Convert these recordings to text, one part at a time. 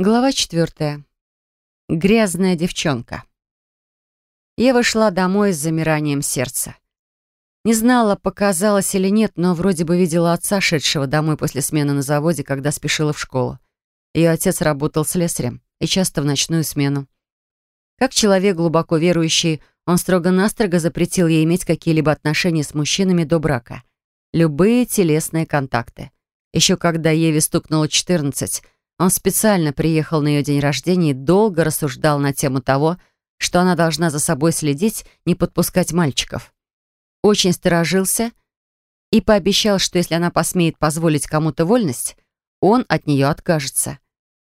Глава четвертая. Грязная девчонка. Ева шла домой с замиранием сердца. Не знала, показалось или нет, но вроде бы видела отца, шедшего домой после смены на заводе, когда спешила в школу. Ее отец работал слесарем и часто в ночную смену. Как человек глубоко верующий, он строго-настрого запретил ей иметь какие-либо отношения с мужчинами до брака. Любые телесные контакты. Еще когда Еве стукнуло 14, он специально приехал на ее день рождения и долго рассуждал на тему того, что она должна за собой следить, не подпускать мальчиков. Очень сторожился и пообещал, что если она посмеет позволить кому-то вольность, он от нее откажется.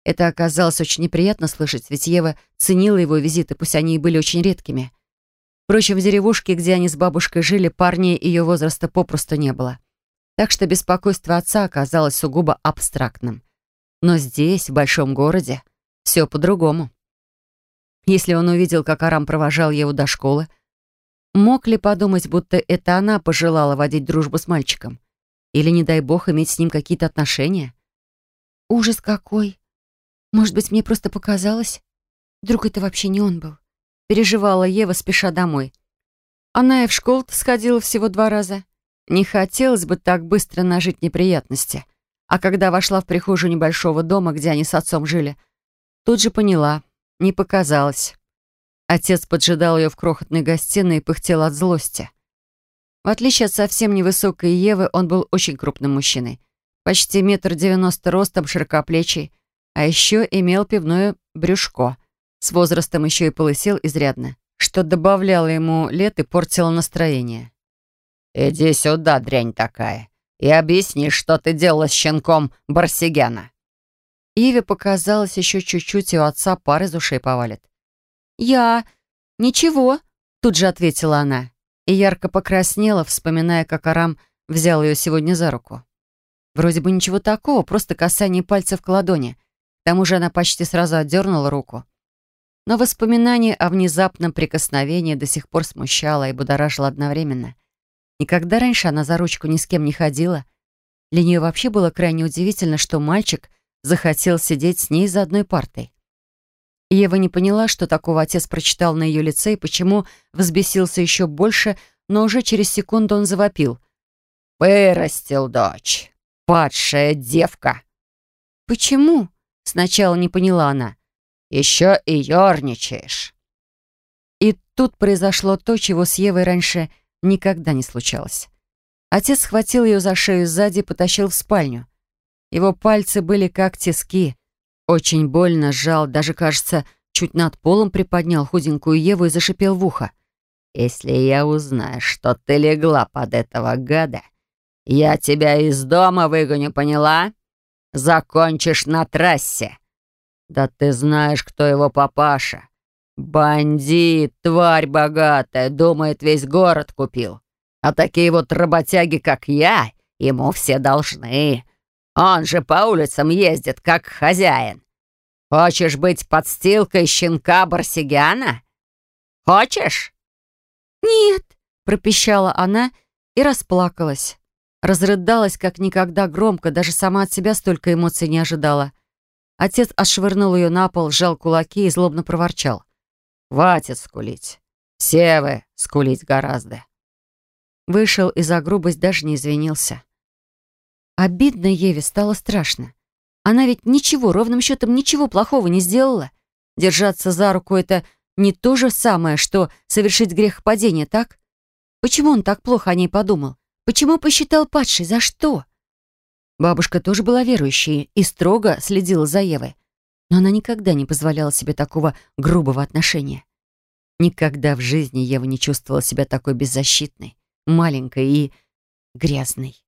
Это оказалось очень неприятно слышать, ведь Ева ценила его визиты, пусть они и были очень редкими. Впрочем, в деревушке, где они с бабушкой жили, парней ее возраста попросту не было. Так что беспокойство отца оказалось сугубо абстрактным. Но здесь, в большом городе, все по-другому. Если он увидел, как Арам провожал его до школы, мог ли подумать, будто это она пожелала водить дружбу с мальчиком? Или, не дай бог, иметь с ним какие-то отношения? Ужас какой! Может быть, мне просто показалось? Вдруг это вообще не он был? Переживала Ева, спеша домой. Она и в школу сходила всего два раза. Не хотелось бы так быстро нажить неприятности. А когда вошла в прихожую небольшого дома, где они с отцом жили, тут же поняла, не показалось. Отец поджидал ее в крохотной гостиной и пыхтел от злости. В отличие от совсем невысокой Евы, он был очень крупным мужчиной. Почти метр девяносто ростом, широкоплечий, а еще имел пивное брюшко. С возрастом еще и полысел изрядно, что добавляло ему лет и портило настроение. «Иди сюда, дрянь такая!» И объясни, что ты делала с щенком Барсигяна». Иве показалось еще чуть-чуть, и у отца пар из ушей повалит. «Я... ничего», — тут же ответила она. И ярко покраснела, вспоминая, как Арам взял ее сегодня за руку. Вроде бы ничего такого, просто касание пальцев к ладони. К тому же она почти сразу отдернула руку. Но воспоминание о внезапном прикосновении до сих пор смущало и будоражило одновременно. Никогда раньше она за ручку ни с кем не ходила. Для нее вообще было крайне удивительно, что мальчик захотел сидеть с ней за одной партой. Ева не поняла, что такого отец прочитал на ее лице и почему взбесился еще больше, но уже через секунду он завопил. «Вырастил дочь! Падшая девка!» «Почему?» — сначала не поняла она. «Еще и ерничаешь!» И тут произошло то, чего с Евой раньше никогда не случалось. Отец схватил ее за шею сзади и потащил в спальню. Его пальцы были как тиски. Очень больно сжал, даже, кажется, чуть над полом приподнял худенькую Еву и зашипел в ухо. «Если я узнаю, что ты легла под этого гада, я тебя из дома выгоню, поняла? Закончишь на трассе. Да ты знаешь, кто его папаша. «Бандит, тварь богатая, думает, весь город купил. А такие вот работяги, как я, ему все должны. Он же по улицам ездит, как хозяин. Хочешь быть подстилкой щенка Барсигяна? Хочешь?» «Нет», — пропищала она и расплакалась. Разрыдалась, как никогда громко, даже сама от себя столько эмоций не ожидала. Отец отшвырнул ее на пол, сжал кулаки и злобно проворчал. Хватит скулить. Все вы скулить гораздо. Вышел и за грубость даже не извинился. Обидно Еве стало страшно. Она ведь ничего, ровным счетом ничего плохого не сделала. Держаться за руку — это не то же самое, что совершить грех падения, так? Почему он так плохо о ней подумал? Почему посчитал падшей? За что? Бабушка тоже была верующей и строго следила за Евой но она никогда не позволяла себе такого грубого отношения. Никогда в жизни Ева не чувствовала себя такой беззащитной, маленькой и грязной.